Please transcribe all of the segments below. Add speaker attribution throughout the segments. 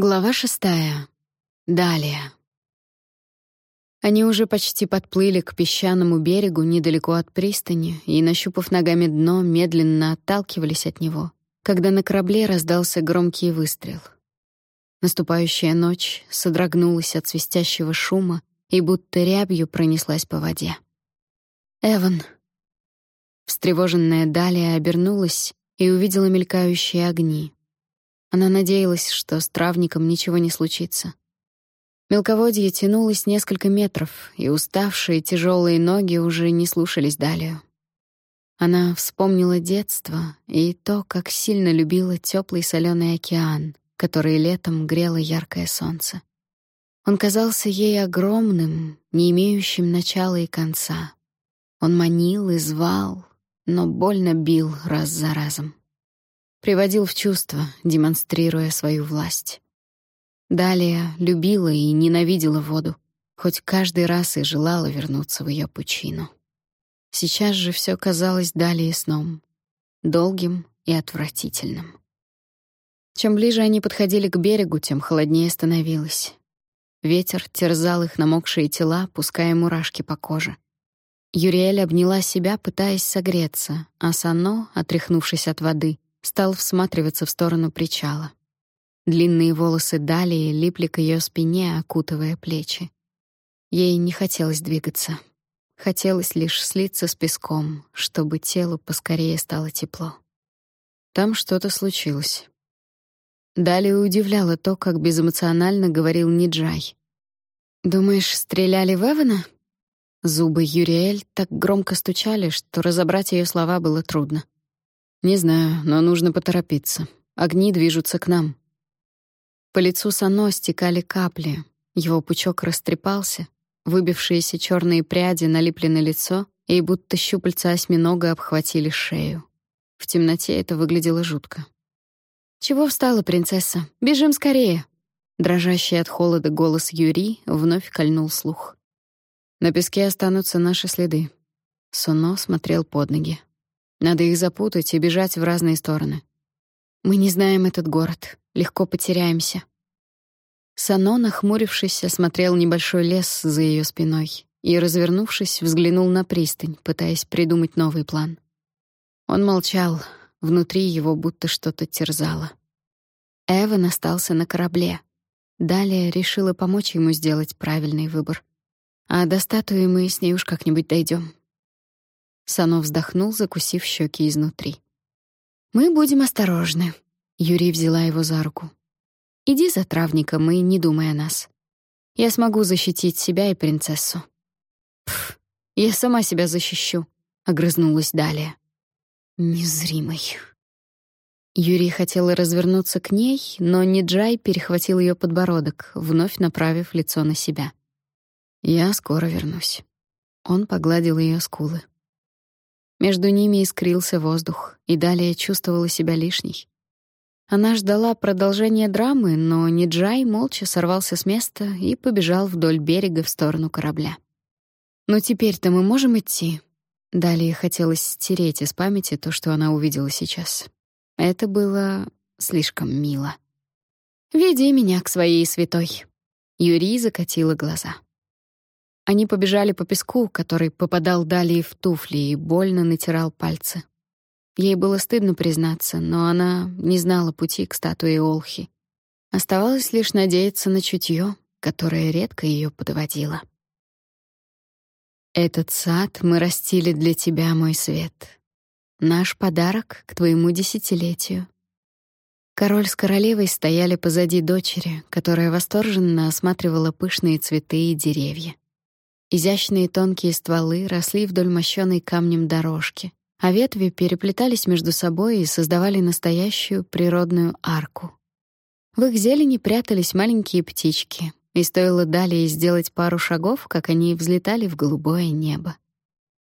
Speaker 1: Глава шестая. Далее. Они уже почти подплыли к песчаному берегу недалеко от пристани и, нащупав ногами дно, медленно отталкивались от него, когда на корабле раздался громкий выстрел. Наступающая ночь содрогнулась от свистящего шума и будто рябью пронеслась по воде. «Эван». Встревоженная Далия обернулась и увидела мелькающие огни — она надеялась, что с травником ничего не случится. Мелководье тянулось несколько метров, и уставшие тяжелые ноги уже не слушались далее. Она вспомнила детство и то, как сильно любила теплый соленый океан, который летом грело яркое солнце. Он казался ей огромным, не имеющим начала и конца. Он манил и звал, но больно бил раз за разом приводил в чувство, демонстрируя свою власть. Далее любила и ненавидела воду, хоть каждый раз и желала вернуться в ее пучину. Сейчас же все казалось далее сном, долгим и отвратительным. Чем ближе они подходили к берегу, тем холоднее становилось. Ветер терзал их намокшие тела, пуская мурашки по коже. Юриэль обняла себя, пытаясь согреться, а Сано, отряхнувшись от воды, стал всматриваться в сторону причала. Длинные волосы далее липли к ее спине, окутывая плечи. Ей не хотелось двигаться. Хотелось лишь слиться с песком, чтобы телу поскорее стало тепло. Там что-то случилось. Далее удивляло то, как безэмоционально говорил Ниджай. «Думаешь, стреляли в Эвана?» Зубы Юриэль так громко стучали, что разобрать ее слова было трудно. Не знаю, но нужно поторопиться. Огни движутся к нам. По лицу Сано стекали капли. Его пучок растрепался, выбившиеся черные пряди налипли на лицо, и будто щупальца осьминога обхватили шею. В темноте это выглядело жутко. «Чего встала, принцесса? Бежим скорее!» Дрожащий от холода голос Юри вновь кольнул слух. «На песке останутся наши следы». Соно смотрел под ноги. Надо их запутать и бежать в разные стороны. Мы не знаем этот город, легко потеряемся. Сано, нахмурившись, осмотрел небольшой лес за ее спиной и, развернувшись, взглянул на пристань, пытаясь придумать новый план. Он молчал, внутри его будто что-то терзало. Эван остался на корабле. Далее решила помочь ему сделать правильный выбор. А до статуи мы с ней уж как-нибудь дойдем. Сано вздохнул, закусив щеки изнутри. Мы будем осторожны. Юрий взяла его за руку. Иди за травником и не думай о нас. Я смогу защитить себя и принцессу. Пф, я сама себя защищу, огрызнулась далее. Незримый. Юрий хотела развернуться к ней, но Ниджай перехватил ее подбородок, вновь направив лицо на себя. Я скоро вернусь. Он погладил ее скулы. Между ними искрился воздух, и далее чувствовала себя лишней. Она ждала продолжения драмы, но Ниджай молча сорвался с места и побежал вдоль берега в сторону корабля. «Ну теперь-то мы можем идти?» Далее хотелось стереть из памяти то, что она увидела сейчас. Это было слишком мило. «Веди меня к своей святой». Юрий закатила глаза. Они побежали по песку, который попадал далее в туфли и больно натирал пальцы. Ей было стыдно признаться, но она не знала пути к статуе Олхи. Оставалось лишь надеяться на чутье, которое редко ее подводило. «Этот сад мы растили для тебя, мой свет. Наш подарок к твоему десятилетию». Король с королевой стояли позади дочери, которая восторженно осматривала пышные цветы и деревья. Изящные тонкие стволы росли вдоль мощёной камнем дорожки, а ветви переплетались между собой и создавали настоящую природную арку. В их зелени прятались маленькие птички, и стоило далее сделать пару шагов, как они взлетали в голубое небо.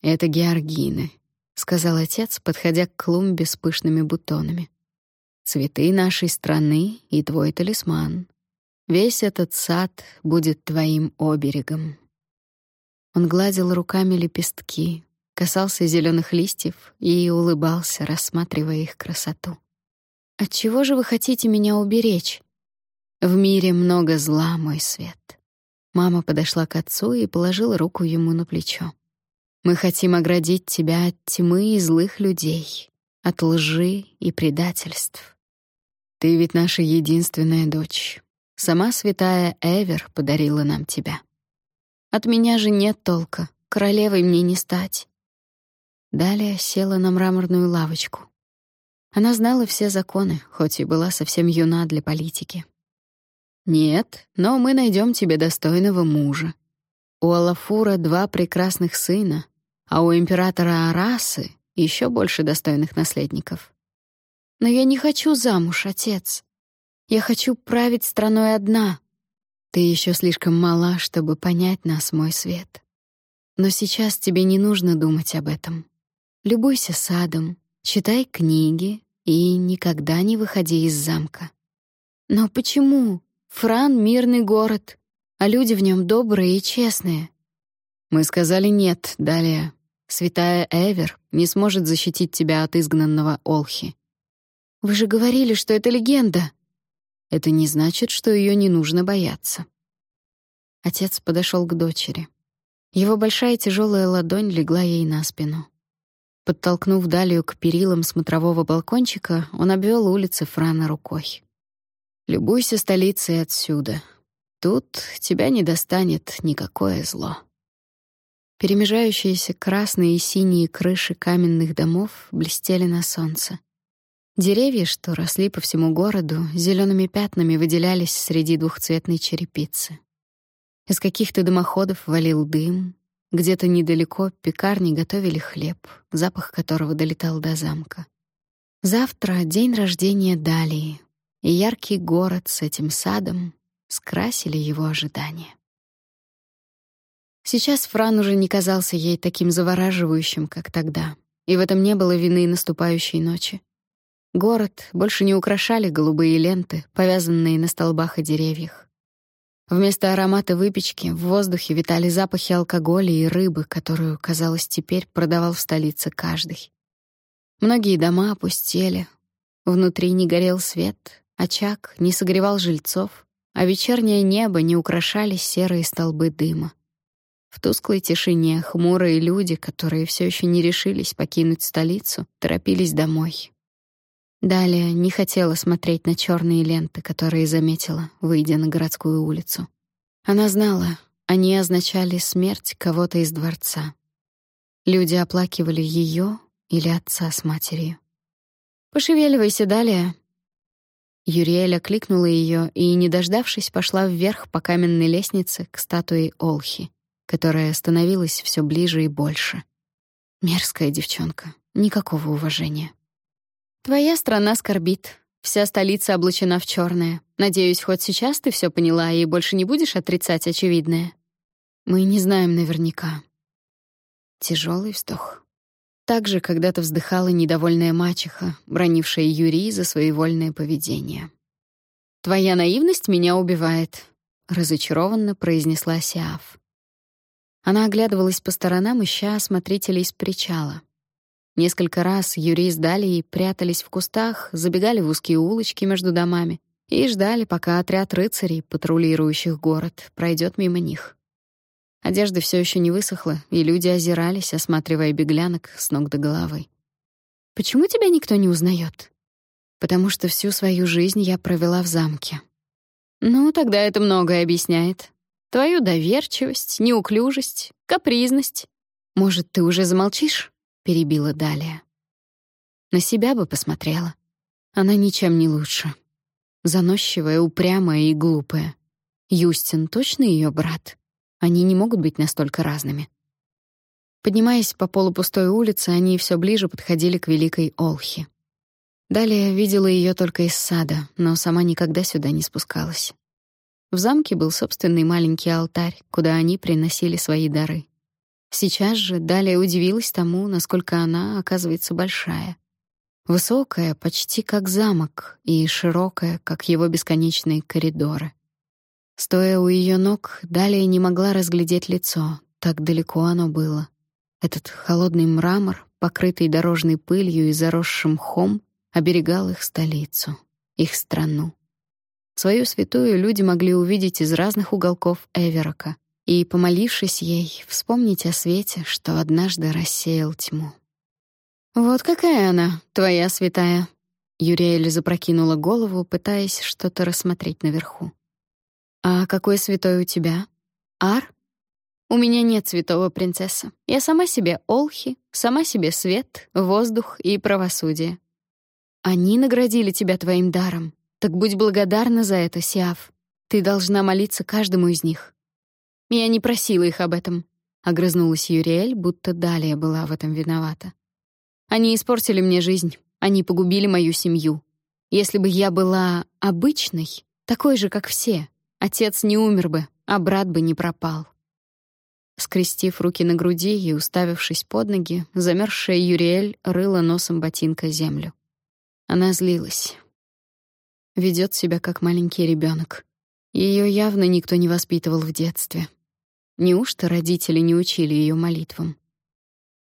Speaker 1: «Это георгины», — сказал отец, подходя к клумбе с пышными бутонами. «Цветы нашей страны и твой талисман. Весь этот сад будет твоим оберегом». Он гладил руками лепестки, касался зеленых листьев и улыбался, рассматривая их красоту. «От чего же вы хотите меня уберечь?» В мире много зла, мой свет. Мама подошла к отцу и положила руку ему на плечо. Мы хотим оградить тебя от тьмы и злых людей, от лжи и предательств. Ты ведь наша единственная дочь. Сама святая Эвер подарила нам тебя. От меня же нет толка, королевой мне не стать. Далее села на мраморную лавочку. Она знала все законы, хоть и была совсем юна для политики. Нет, но мы найдем тебе достойного мужа. У Алафура два прекрасных сына, а у императора Арасы еще больше достойных наследников. Но я не хочу замуж, отец. Я хочу править страной одна. Ты еще слишком мала, чтобы понять нас, мой свет. Но сейчас тебе не нужно думать об этом. Любуйся садом, читай книги и никогда не выходи из замка. Но почему? Фран — мирный город, а люди в нем добрые и честные. Мы сказали «нет», далее. Святая Эвер не сможет защитить тебя от изгнанного Олхи. Вы же говорили, что это легенда. Это не значит, что ее не нужно бояться. Отец подошел к дочери. Его большая тяжелая ладонь легла ей на спину. Подтолкнув Далию к перилам смотрового балкончика, он обвел улицы Франа рукой. «Любуйся столицей отсюда. Тут тебя не достанет никакое зло». Перемежающиеся красные и синие крыши каменных домов блестели на солнце. Деревья, что росли по всему городу, зелеными пятнами выделялись среди двухцветной черепицы. Из каких-то дымоходов валил дым, где-то недалеко пекарни готовили хлеб, запах которого долетал до замка. Завтра день рождения Далии, и яркий город с этим садом скрасили его ожидания. Сейчас Фран уже не казался ей таким завораживающим, как тогда, и в этом не было вины наступающей ночи. Город больше не украшали голубые ленты, повязанные на столбах и деревьях. Вместо аромата выпечки в воздухе витали запахи алкоголя и рыбы, которую, казалось, теперь продавал в столице каждый. Многие дома опустели. Внутри не горел свет, очаг не согревал жильцов, а вечернее небо не украшали серые столбы дыма. В тусклой тишине хмурые люди, которые все еще не решились покинуть столицу, торопились домой. Далее не хотела смотреть на черные ленты, которые заметила, выйдя на городскую улицу. Она знала, они означали смерть кого-то из дворца. Люди оплакивали ее или отца с матерью. «Пошевеливайся, Далее!» Юриэль окликнула ее и, не дождавшись, пошла вверх по каменной лестнице к статуе Олхи которая становилась все ближе и больше. Мерзкая девчонка, никакого уважения. Твоя страна скорбит. Вся столица облачена в черное. Надеюсь, хоть сейчас ты все поняла и больше не будешь отрицать очевидное. Мы не знаем наверняка. Тяжелый вздох. Так же когда-то вздыхала недовольная мачеха, бронившая Юрий за своевольное поведение. «Твоя наивность меня убивает», — разочарованно произнесла Сиаф. Она оглядывалась по сторонам, ища осмотрителей с причала. Несколько раз Юрий с Далией прятались в кустах, забегали в узкие улочки между домами и ждали, пока отряд рыцарей, патрулирующих город, пройдет мимо них. Одежда все еще не высохла, и люди озирались, осматривая беглянок с ног до головы. «Почему тебя никто не узнает? «Потому что всю свою жизнь я провела в замке». «Ну, тогда это многое объясняет», Твою доверчивость, неуклюжесть, капризность. Может, ты уже замолчишь?» — перебила Далия. На себя бы посмотрела. Она ничем не лучше. Заносчивая, упрямая и глупая. Юстин точно ее брат. Они не могут быть настолько разными. Поднимаясь по полупустой улице, они все ближе подходили к Великой Олхе. Далее видела ее только из сада, но сама никогда сюда не спускалась. В замке был собственный маленький алтарь, куда они приносили свои дары. Сейчас же Далия удивилась тому, насколько она, оказывается, большая. Высокая, почти как замок, и широкая, как его бесконечные коридоры. Стоя у ее ног, Далия не могла разглядеть лицо, так далеко оно было. Этот холодный мрамор, покрытый дорожной пылью и заросшим мхом, оберегал их столицу, их страну. Свою святую люди могли увидеть из разных уголков Эверока и, помолившись ей, вспомнить о свете, что однажды рассеял тьму. «Вот какая она, твоя святая!» Юриэль запрокинула голову, пытаясь что-то рассмотреть наверху. «А какой святой у тебя? Ар?» «У меня нет святого, принцесса. Я сама себе Олхи, сама себе свет, воздух и правосудие. Они наградили тебя твоим даром. Так будь благодарна за это, Сиаф. Ты должна молиться каждому из них. Я не просила их об этом, огрызнулась Юриэль, будто далее была в этом виновата. Они испортили мне жизнь, они погубили мою семью. Если бы я была обычной, такой же, как все, отец не умер бы, а брат бы не пропал. Скрестив руки на груди и уставившись под ноги, замерзшая Юриэль рыла носом ботинка землю. Она злилась. Ведет себя как маленький ребенок. Ее явно никто не воспитывал в детстве. Неужто родители не учили ее молитвам?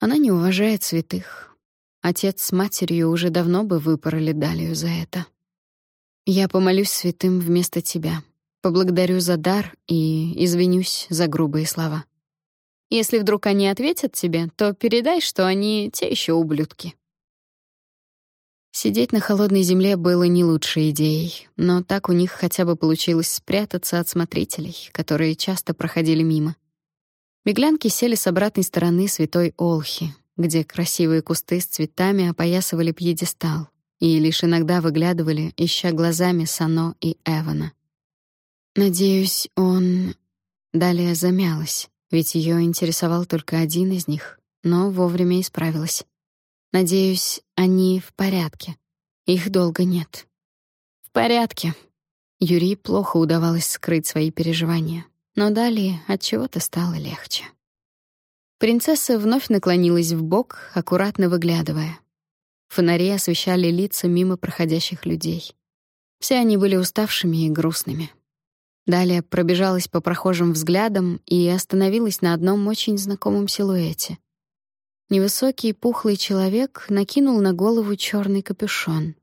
Speaker 1: Она не уважает святых. Отец с матерью уже давно бы выпороли Далию за это. Я помолюсь святым вместо тебя. Поблагодарю за дар и извинюсь за грубые слова. Если вдруг они ответят тебе, то передай, что они те еще ублюдки. Сидеть на холодной земле было не лучшей идеей, но так у них хотя бы получилось спрятаться от смотрителей, которые часто проходили мимо. Беглянки сели с обратной стороны Святой Олхи, где красивые кусты с цветами опоясывали пьедестал, и лишь иногда выглядывали, ища глазами Сано и Эвана. Надеюсь, он далее замялась, ведь ее интересовал только один из них, но вовремя исправилась. Надеюсь, они в порядке. Их долго нет. В порядке. Юрий плохо удавалось скрыть свои переживания, но далее от чего-то стало легче. Принцесса вновь наклонилась в бок, аккуратно выглядывая. Фонари освещали лица мимо проходящих людей. Все они были уставшими и грустными. Далее пробежалась по прохожим взглядам и остановилась на одном очень знакомом силуэте. Невысокий пухлый человек накинул на голову черный капюшон.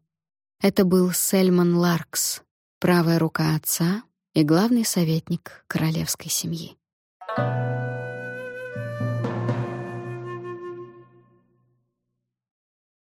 Speaker 1: Это был Сельман Ларкс, правая рука отца и главный советник королевской семьи.